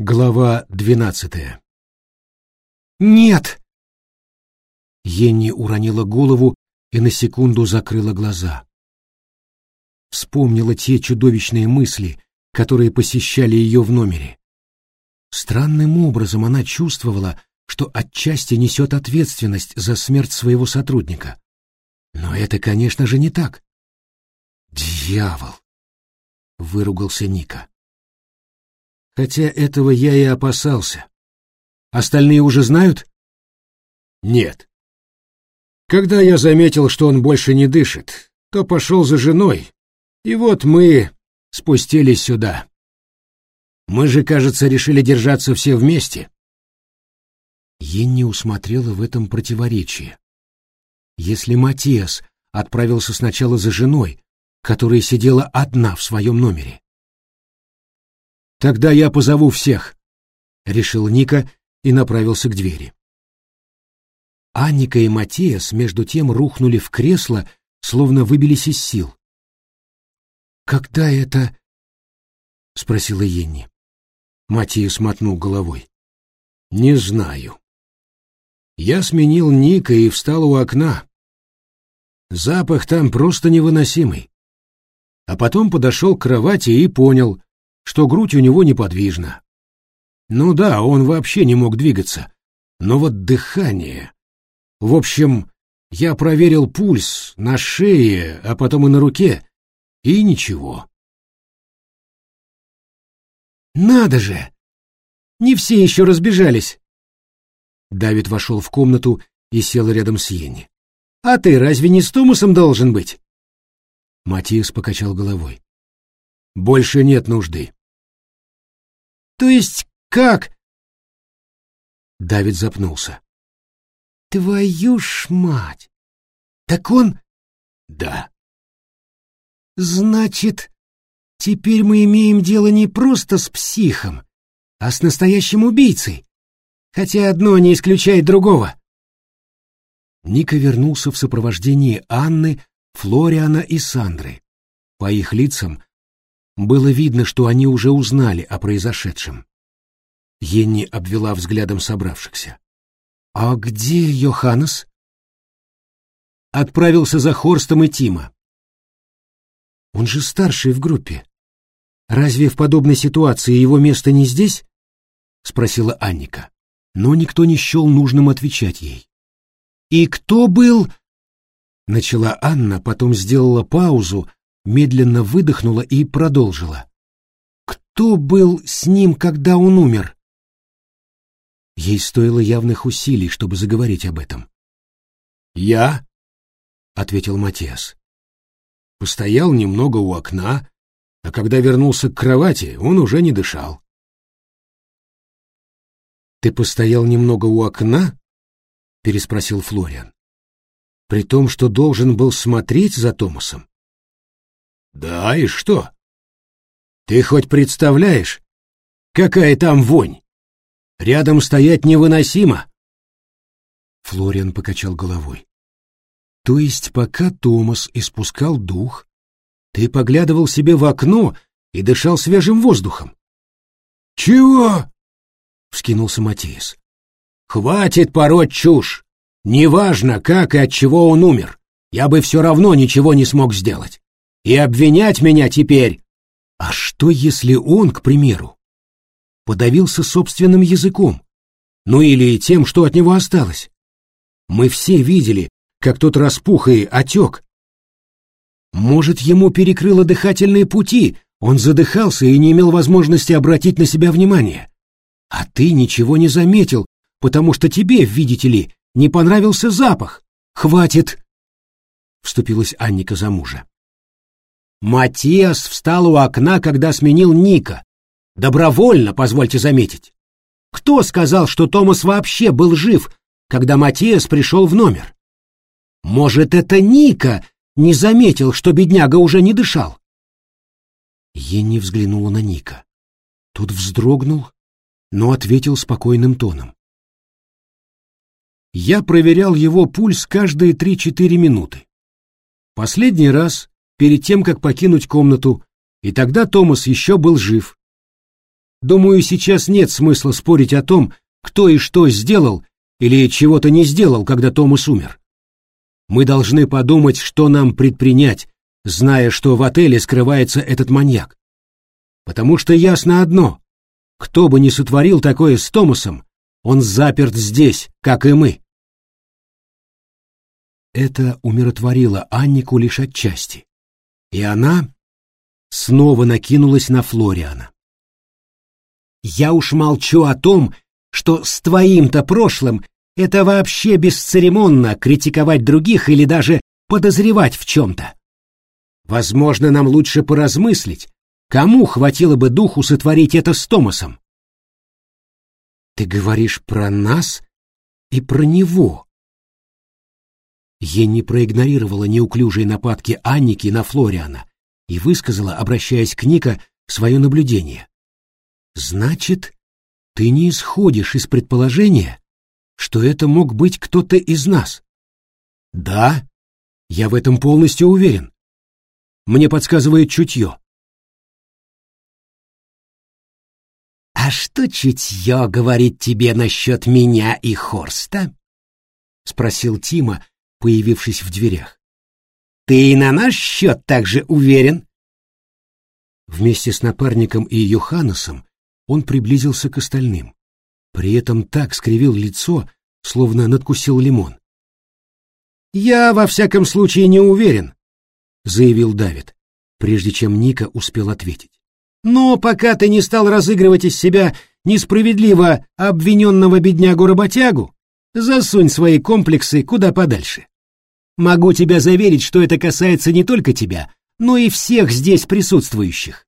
Глава двенадцатая «Нет!» Енни уронила голову и на секунду закрыла глаза. Вспомнила те чудовищные мысли, которые посещали ее в номере. Странным образом она чувствовала, что отчасти несет ответственность за смерть своего сотрудника. Но это, конечно же, не так. «Дьявол!» — выругался Ника. «Хотя этого я и опасался. Остальные уже знают?» «Нет. Когда я заметил, что он больше не дышит, то пошел за женой, и вот мы спустились сюда. Мы же, кажется, решили держаться все вместе». Енни усмотрела в этом противоречие. Если Матиас отправился сначала за женой, которая сидела одна в своем номере. «Тогда я позову всех», — решил Ника и направился к двери. Анника и Матиас между тем рухнули в кресло, словно выбились из сил. «Когда это?» — спросила Енни. Матиас мотнул головой. «Не знаю. Я сменил Ника и встал у окна. Запах там просто невыносимый а потом подошел к кровати и понял, что грудь у него неподвижна. Ну да, он вообще не мог двигаться, но вот дыхание... В общем, я проверил пульс на шее, а потом и на руке, и ничего. «Надо же! Не все еще разбежались!» Давид вошел в комнату и сел рядом с Йенни. «А ты разве не с Томасом должен быть?» Матиас покачал головой. «Больше нет нужды». «То есть как?» Давид запнулся. «Твою ж мать! Так он...» «Да». «Значит, теперь мы имеем дело не просто с психом, а с настоящим убийцей, хотя одно не исключает другого». Ника вернулся в сопровождении Анны Флориана и Сандры. По их лицам было видно, что они уже узнали о произошедшем. Енни обвела взглядом собравшихся. «А где Йоханнес?» «Отправился за Хорстом и Тима». «Он же старший в группе. Разве в подобной ситуации его место не здесь?» — спросила Анника. Но никто не счел нужным отвечать ей. «И кто был...» Начала Анна, потом сделала паузу, медленно выдохнула и продолжила. «Кто был с ним, когда он умер?» Ей стоило явных усилий, чтобы заговорить об этом. «Я?» — ответил Матиас. Постоял немного у окна, а когда вернулся к кровати, он уже не дышал. «Ты постоял немного у окна?» — переспросил Флориан при том, что должен был смотреть за Томасом. Да, и что? Ты хоть представляешь, какая там вонь? Рядом стоять невыносимо. Флориан покачал головой. То есть, пока Томас испускал дух, ты поглядывал себе в окно и дышал свежим воздухом? Чего? вскинулся Матиас. Хватит пороть чушь. Неважно, как и от чего он умер, я бы все равно ничего не смог сделать. И обвинять меня теперь... А что, если он, к примеру, подавился собственным языком? Ну или тем, что от него осталось? Мы все видели, как тот распух и отек. Может, ему перекрыло дыхательные пути, он задыхался и не имел возможности обратить на себя внимание. А ты ничего не заметил, потому что тебе, видите ли, не понравился запах. Хватит!» Вступилась Анника за мужа. Матиас встал у окна, когда сменил Ника. Добровольно, позвольте заметить. Кто сказал, что Томас вообще был жив, когда Матиас пришел в номер? Может, это Ника не заметил, что бедняга уже не дышал? Енни взглянула на Ника. Тот вздрогнул, но ответил спокойным тоном. Я проверял его пульс каждые 3-4 минуты. Последний раз, перед тем, как покинуть комнату, и тогда Томас еще был жив. Думаю, сейчас нет смысла спорить о том, кто и что сделал или чего-то не сделал, когда Томас умер. Мы должны подумать, что нам предпринять, зная, что в отеле скрывается этот маньяк. Потому что ясно одно — кто бы ни сотворил такое с Томасом, он заперт здесь, как и мы. Это умиротворило Аннику лишь отчасти, и она снова накинулась на Флориана. «Я уж молчу о том, что с твоим-то прошлым это вообще бесцеремонно критиковать других или даже подозревать в чем-то. Возможно, нам лучше поразмыслить, кому хватило бы духу сотворить это с Томасом. Ты говоришь про нас и про него. Енни проигнорировала неуклюжие нападки Анники на Флориана и высказала, обращаясь к Ника, свое наблюдение. «Значит, ты не исходишь из предположения, что это мог быть кто-то из нас?» «Да, я в этом полностью уверен. Мне подсказывает чутье. «А что чутье говорит тебе насчет меня и Хорста?» — спросил Тима, появившись в дверях. «Ты и на наш счет также уверен?» Вместе с напарником и Йоханнесом он приблизился к остальным. При этом так скривил лицо, словно надкусил лимон. «Я, во всяком случае, не уверен», — заявил Давид, прежде чем Ника успел ответить. Но пока ты не стал разыгрывать из себя несправедливо обвиненного беднягу-работягу, засунь свои комплексы куда подальше. Могу тебя заверить, что это касается не только тебя, но и всех здесь присутствующих.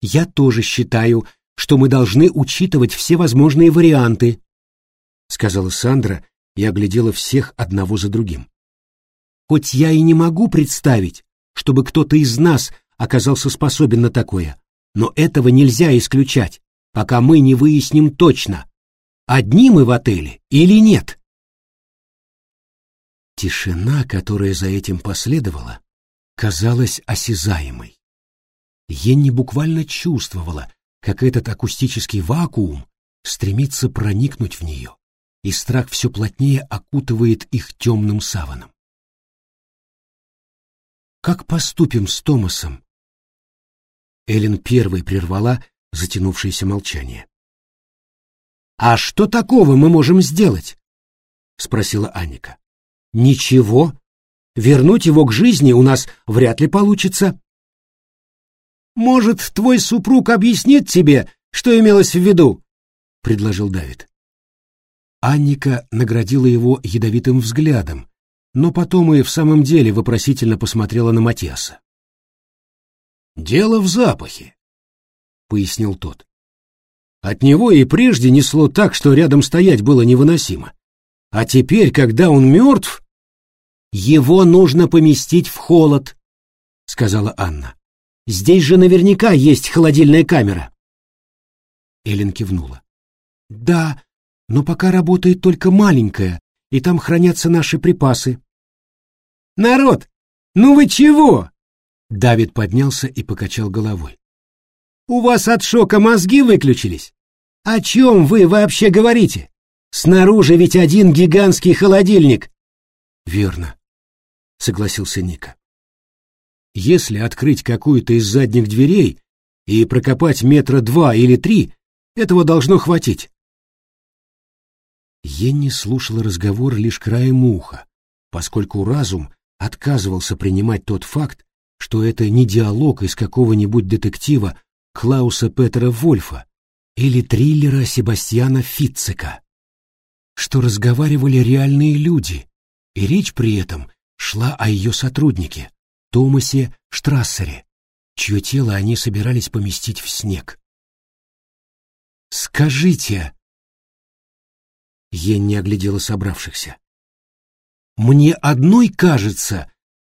Я тоже считаю, что мы должны учитывать все возможные варианты, сказала Сандра и оглядела всех одного за другим. Хоть я и не могу представить, чтобы кто-то из нас оказался способен на такое, но этого нельзя исключать, пока мы не выясним точно, одни мы в отеле или нет. Тишина, которая за этим последовала, казалась осязаемой. Енни буквально чувствовала, как этот акустический вакуум стремится проникнуть в нее, и страх все плотнее окутывает их темным саваном. Как поступим с Томасом, Эллен первой прервала затянувшееся молчание. «А что такого мы можем сделать?» — спросила Анника. «Ничего. Вернуть его к жизни у нас вряд ли получится». «Может, твой супруг объяснит тебе, что имелось в виду?» — предложил Давид. Анника наградила его ядовитым взглядом, но потом и в самом деле вопросительно посмотрела на Матиаса. «Дело в запахе», — пояснил тот. От него и прежде несло так, что рядом стоять было невыносимо. А теперь, когда он мертв, его нужно поместить в холод, — сказала Анна. Здесь же наверняка есть холодильная камера. Эллен кивнула. Да, но пока работает только маленькая, и там хранятся наши припасы. Народ, ну вы чего? Давид поднялся и покачал головой. «У вас от шока мозги выключились? О чем вы вообще говорите? Снаружи ведь один гигантский холодильник!» «Верно», — согласился Ника. «Если открыть какую-то из задних дверей и прокопать метра два или три, этого должно хватить». Енни слушала разговор лишь краем уха, поскольку разум отказывался принимать тот факт, что это не диалог из какого-нибудь детектива Клауса Петера Вольфа или триллера Себастьяна Фитцека, что разговаривали реальные люди, и речь при этом шла о ее сотруднике, Томасе Штрассере, чье тело они собирались поместить в снег. «Скажите...» Я не оглядела собравшихся. «Мне одной кажется,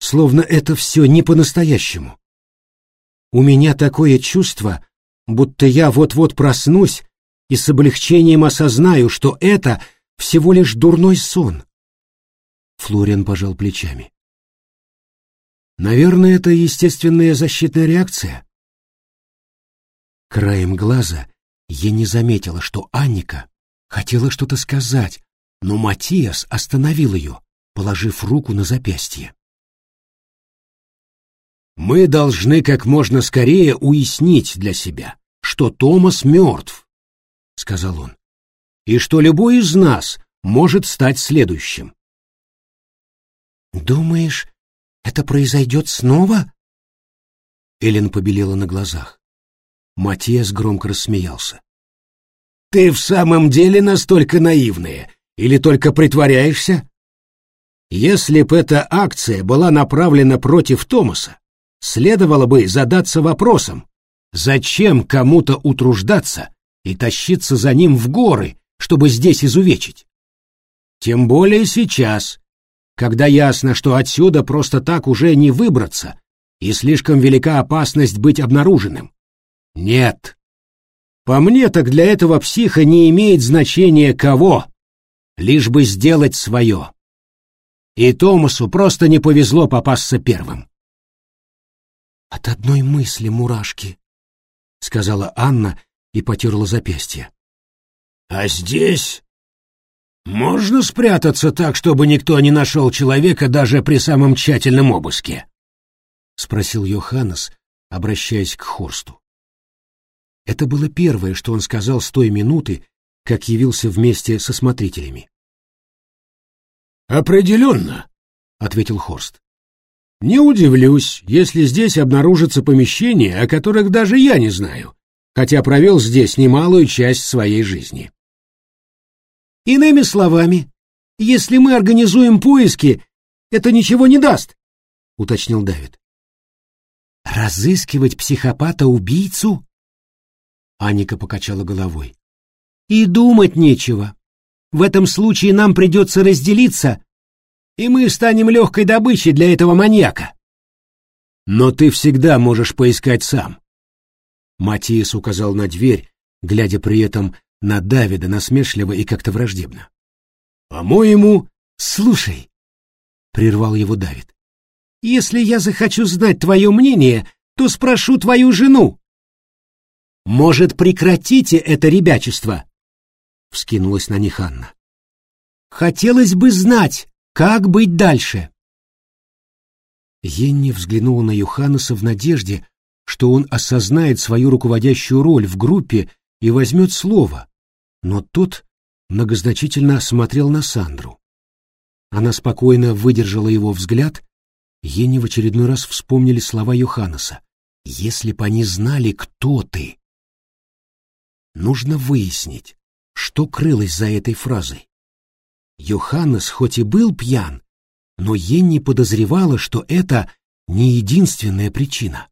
словно это все не по-настоящему. У меня такое чувство, будто я вот-вот проснусь и с облегчением осознаю, что это всего лишь дурной сон. Флориан пожал плечами. Наверное, это естественная защитная реакция. Краем глаза я не заметила, что Анника хотела что-то сказать, но Матиас остановил ее, положив руку на запястье. «Мы должны как можно скорее уяснить для себя, что Томас мертв», — сказал он, — «и что любой из нас может стать следующим». «Думаешь, это произойдет снова?» Эллен побелела на глазах. Матиас громко рассмеялся. «Ты в самом деле настолько наивная? Или только притворяешься? Если б эта акция была направлена против Томаса, следовало бы задаться вопросом, зачем кому-то утруждаться и тащиться за ним в горы, чтобы здесь изувечить? Тем более сейчас, когда ясно, что отсюда просто так уже не выбраться, и слишком велика опасность быть обнаруженным. Нет. По мне так для этого психа не имеет значения кого, лишь бы сделать свое. И Томасу просто не повезло попасться первым. «От одной мысли мурашки», — сказала Анна и потерла запястье. «А здесь можно спрятаться так, чтобы никто не нашел человека даже при самом тщательном обыске?» — спросил Йоханнес, обращаясь к Хорсту. Это было первое, что он сказал с той минуты, как явился вместе со смотрителями. «Определенно», — ответил Хорст. «Не удивлюсь, если здесь обнаружится помещение, о которых даже я не знаю, хотя провел здесь немалую часть своей жизни». «Иными словами, если мы организуем поиски, это ничего не даст», — уточнил Давид. «Разыскивать психопата-убийцу?» Аника покачала головой. «И думать нечего. В этом случае нам придется разделиться, и мы станем легкой добычей для этого маньяка». «Но ты всегда можешь поискать сам». Матиас указал на дверь, глядя при этом на Давида насмешливо и как-то враждебно. «По-моему...» «Слушай», — прервал его Давид, — «если я захочу знать твое мнение, то спрошу твою жену». «Может, прекратите это ребячество?» — вскинулась на них Анна. «Хотелось бы знать, как быть дальше?» Енни взглянула на Юханеса в надежде, что он осознает свою руководящую роль в группе и возьмет слово, но тот многозначительно смотрел на Сандру. Она спокойно выдержала его взгляд, Енни в очередной раз вспомнили слова Йоханнеса. «Если б они знали, кто ты!» Нужно выяснить, что крылось за этой фразой. Йоханнес хоть и был пьян, но Енни подозревала, что это не единственная причина.